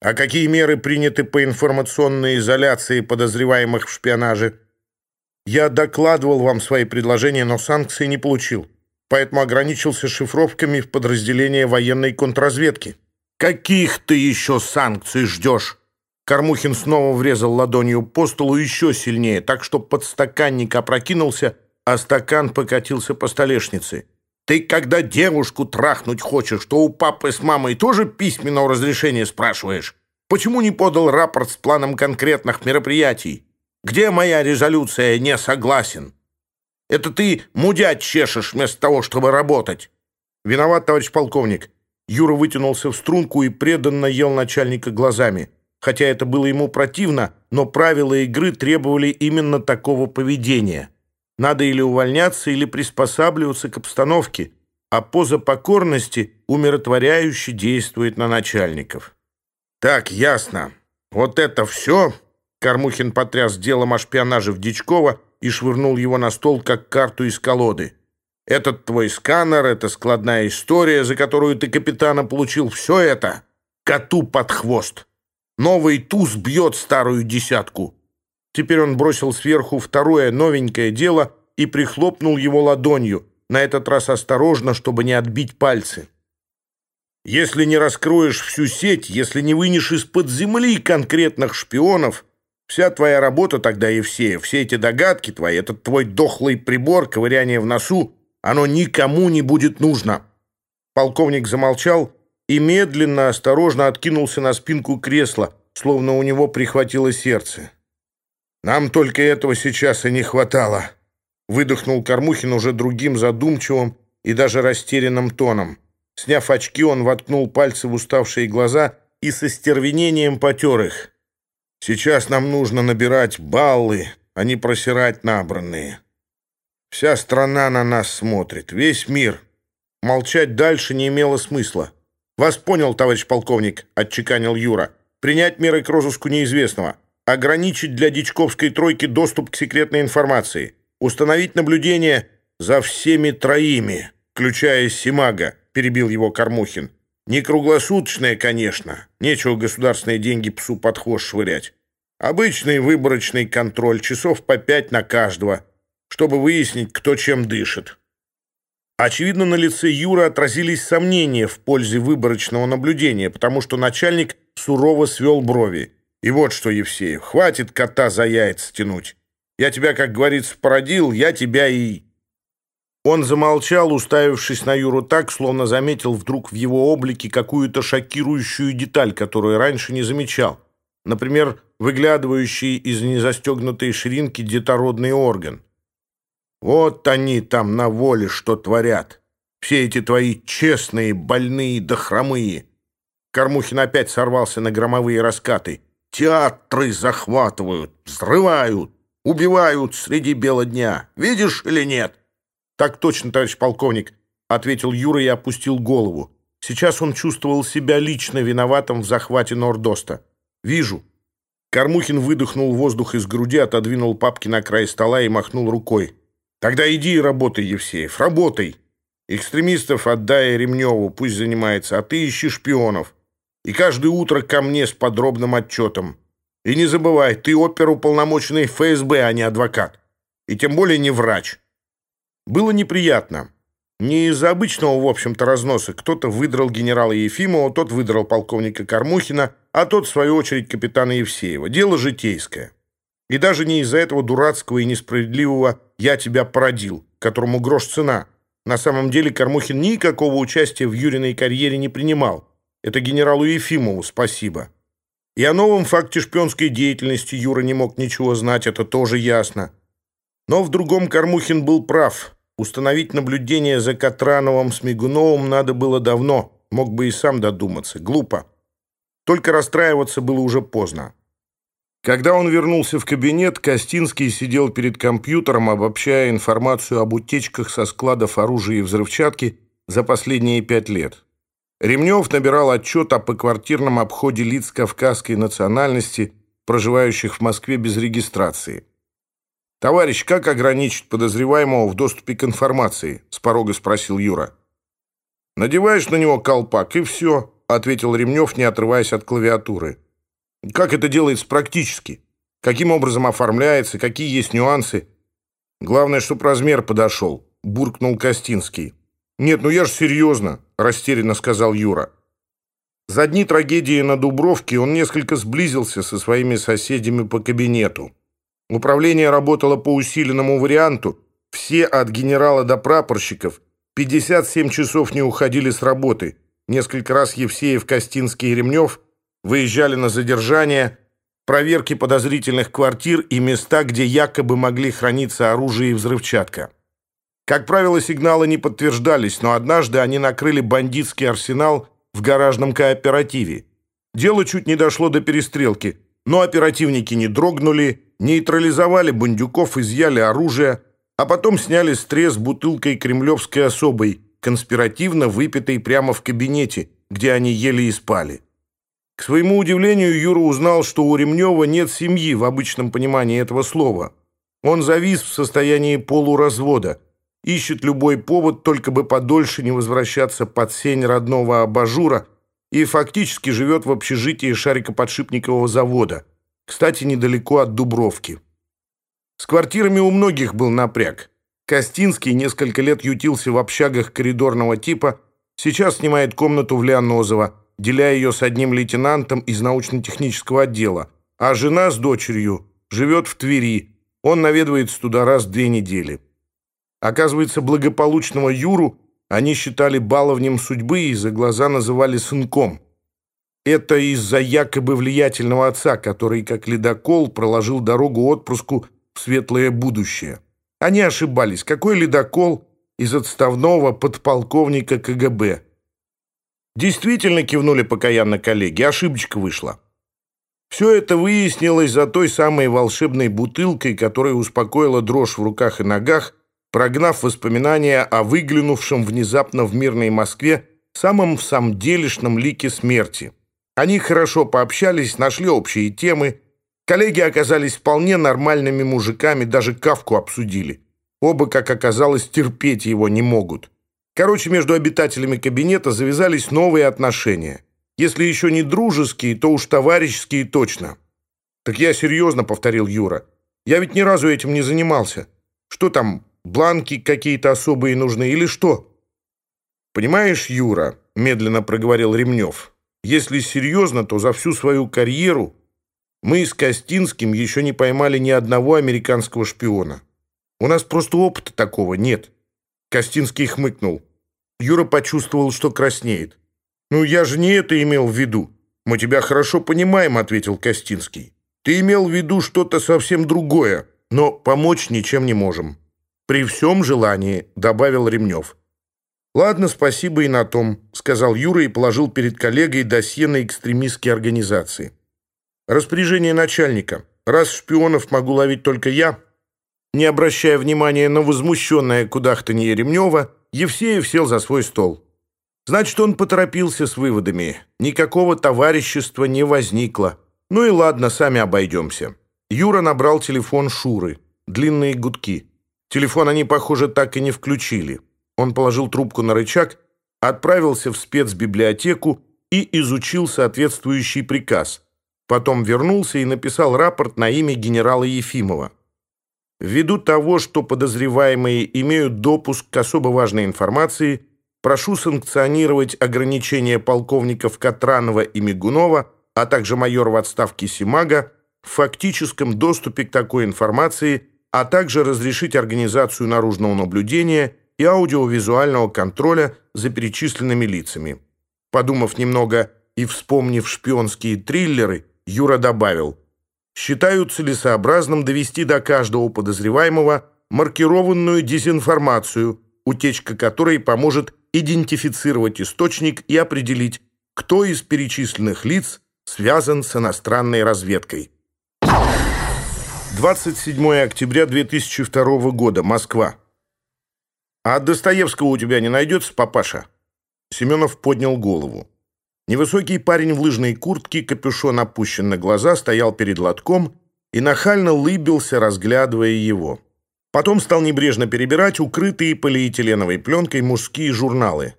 А какие меры приняты по информационной изоляции подозреваемых в шпионаже? Я докладывал вам свои предложения, но санкции не получил, поэтому ограничился шифровками в подразделение военной контрразведки. Каких ты еще санкций ждешь? Кормухин снова врезал ладонью по столу еще сильнее, так что подстаканник опрокинулся, а стакан покатился по столешнице. Ты, когда девушку трахнуть хочешь, то у папы с мамой тоже письменного разрешения спрашиваешь? Почему не подал рапорт с планом конкретных мероприятий? Где моя резолюция «не согласен»? Это ты мудять чешешь вместо того, чтобы работать. Виноват, товарищ полковник. Юра вытянулся в струнку и преданно ел начальника глазами. Хотя это было ему противно, но правила игры требовали именно такого поведения. Надо или увольняться, или приспосабливаться к обстановке, а поза покорности умиротворяюще действует на начальников. «Так, ясно. Вот это все...» Кормухин потряс делом о шпионаже в Дичково и швырнул его на стол, как карту из колоды. «Этот твой сканер, это складная история, за которую ты капитана получил, все это коту под хвост!» Новый туз бьет старую десятку. Теперь он бросил сверху второе новенькое дело и прихлопнул его ладонью, на этот раз осторожно, чтобы не отбить пальцы. «Если не раскроешь всю сеть, если не вынешь из-под земли конкретных шпионов, вся твоя работа тогда, и все, все эти догадки твои, этот твой дохлый прибор, ковыряние в носу, оно никому не будет нужно». Полковник замолчал и медленно, осторожно откинулся на спинку кресла, словно у него прихватило сердце. «Нам только этого сейчас и не хватало», — выдохнул Кормухин уже другим задумчивым и даже растерянным тоном. Сняв очки, он воткнул пальцы в уставшие глаза и со стервенением потер их. «Сейчас нам нужно набирать баллы, а не просирать набранные. Вся страна на нас смотрит, весь мир. Молчать дальше не имело смысла». «Вас понял, товарищ полковник», — отчеканил Юра. «Принять меры к розыску неизвестного. ограничить для Дичковской тройки доступ к секретной информации, установить наблюдение за всеми троими, включая Симага, перебил его Кормухин. Не круглосуточное, конечно, нечего государственные деньги псу под хвост швырять. Обычный выборочный контроль, часов по пять на каждого, чтобы выяснить, кто чем дышит. Очевидно, на лице Юра отразились сомнения в пользе выборочного наблюдения, потому что начальник сурово свел брови. И вот что, Евсеев, хватит кота за яйца тянуть. Я тебя, как говорится, породил, я тебя и... Он замолчал, уставившись на Юру так, словно заметил вдруг в его облике какую-то шокирующую деталь, которую раньше не замечал. Например, выглядывающий из незастегнутой ширинки детородный орган. Вот они там на воле что творят. Все эти твои честные, больные да хромые. Кормухин опять сорвался на громовые раскаты. Театры захватывают, взрывают, убивают среди бела дня. Видишь или нет?» «Так точно, товарищ полковник», — ответил Юра и опустил голову. Сейчас он чувствовал себя лично виноватым в захвате Нордоста. «Вижу». Кормухин выдохнул воздух из груди, отодвинул папки на край стола и махнул рукой. «Тогда иди и работай, Евсеев, работай! Экстремистов отдай Ремневу, пусть занимается, а ты ищи шпионов. И каждое утро ко мне с подробным отчетом. И не забывай, ты оперуполномоченный ФСБ, а не адвокат. И тем более не врач. Было неприятно. Не из-за обычного, в общем-то, разноса. Кто-то выдрал генерала Ефимова, тот выдрал полковника Кормухина, а тот, в свою очередь, капитана Евсеева. Дело житейское. И даже не из-за этого дурацкого и несправедливого «я тебя породил», которому грош цена. На самом деле Кормухин никакого участия в Юриной карьере не принимал. Это генералу Ефимову спасибо. И о новом факте шпионской деятельности Юра не мог ничего знать, это тоже ясно. Но в другом Кормухин был прав. Установить наблюдение за Катрановым с Мигуновым надо было давно. Мог бы и сам додуматься. Глупо. Только расстраиваться было уже поздно. Когда он вернулся в кабинет, Костинский сидел перед компьютером, обобщая информацию об утечках со складов оружия и взрывчатки за последние пять лет. Ремнев набирал отчет о поквартирном обходе лиц кавказской национальности, проживающих в Москве без регистрации. «Товарищ, как ограничить подозреваемого в доступе к информации?» – с порога спросил Юра. «Надеваешь на него колпак, и все», – ответил Ремнев, не отрываясь от клавиатуры. «Как это делается практически? Каким образом оформляется? Какие есть нюансы?» «Главное, чтоб размер подошел», – буркнул Костинский. «Нет, ну я же серьезно», — растерянно сказал Юра. За дни трагедии на Дубровке он несколько сблизился со своими соседями по кабинету. Управление работало по усиленному варианту, все от генерала до прапорщиков 57 часов не уходили с работы. Несколько раз Евсеев, Костинский и Ремнев выезжали на задержание, проверки подозрительных квартир и места, где якобы могли храниться оружие и взрывчатка. Как правило, сигналы не подтверждались, но однажды они накрыли бандитский арсенал в гаражном кооперативе. Дело чуть не дошло до перестрелки, но оперативники не дрогнули, нейтрализовали бандюков, изъяли оружие, а потом сняли стресс бутылкой кремлевской особой, конспиративно выпитой прямо в кабинете, где они ели и спали. К своему удивлению, Юра узнал, что у Ремнева нет семьи в обычном понимании этого слова. Он завис в состоянии полуразвода – ищет любой повод, только бы подольше не возвращаться под сень родного абажура и фактически живет в общежитии шарикоподшипникового завода, кстати, недалеко от Дубровки. С квартирами у многих был напряг. Костинский несколько лет ютился в общагах коридорного типа, сейчас снимает комнату в Леонозово, деля ее с одним лейтенантом из научно-технического отдела, а жена с дочерью живет в Твери, он наведывается туда раз в две недели. Оказывается, благополучного Юру они считали баловнем судьбы и за глаза называли сынком. Это из-за якобы влиятельного отца, который, как ледокол, проложил дорогу отпуску в светлое будущее. Они ошибались. Какой ледокол из отставного подполковника КГБ? Действительно кивнули покаянно коллеги, ошибочка вышла. Все это выяснилось за той самой волшебной бутылкой, которая успокоила дрожь в руках и ногах, прогнав воспоминания о выглянувшем внезапно в мирной Москве самом самделишном лике смерти. Они хорошо пообщались, нашли общие темы. Коллеги оказались вполне нормальными мужиками, даже Кавку обсудили. Оба, как оказалось, терпеть его не могут. Короче, между обитателями кабинета завязались новые отношения. Если еще не дружеские, то уж товарищеские точно. «Так я серьезно», — повторил Юра. «Я ведь ни разу этим не занимался. Что там, Бланки какие-то особые нужны или что?» «Понимаешь, Юра», — медленно проговорил Ремнев, «если серьезно, то за всю свою карьеру мы с Костинским еще не поймали ни одного американского шпиона. У нас просто опыта такого нет». Костинский хмыкнул. Юра почувствовал, что краснеет. «Ну, я же не это имел в виду. Мы тебя хорошо понимаем», — ответил Костинский. «Ты имел в виду что-то совсем другое, но помочь ничем не можем». «При всем желании», — добавил Ремнев. «Ладно, спасибо и на том», — сказал Юра и положил перед коллегой досье на экстремистские организации. «Распоряжение начальника. Раз шпионов могу ловить только я», не обращая внимания на возмущенное кудахтанье Ремнева, Евсеев сел за свой стол. Значит, он поторопился с выводами. Никакого товарищества не возникло. Ну и ладно, сами обойдемся. Юра набрал телефон Шуры. Длинные гудки. Телефон они, похоже, так и не включили. Он положил трубку на рычаг, отправился в спецбиблиотеку и изучил соответствующий приказ. Потом вернулся и написал рапорт на имя генерала Ефимова. Ввиду того, что подозреваемые имеют допуск к особо важной информации, прошу санкционировать ограничения полковников Катранова и Мигунова, а также майора в отставке Симага, в фактическом доступе к такой информации – а также разрешить организацию наружного наблюдения и аудиовизуального контроля за перечисленными лицами. Подумав немного и вспомнив шпионские триллеры, Юра добавил, «Считаю целесообразным довести до каждого подозреваемого маркированную дезинформацию, утечка которой поможет идентифицировать источник и определить, кто из перечисленных лиц связан с иностранной разведкой». 27 октября 2002 года, Москва. «А Достоевского у тебя не найдется, папаша?» Семенов поднял голову. Невысокий парень в лыжной куртке, капюшон опущен на глаза, стоял перед лотком и нахально лыбился, разглядывая его. Потом стал небрежно перебирать укрытые полиэтиленовой пленкой мужские журналы.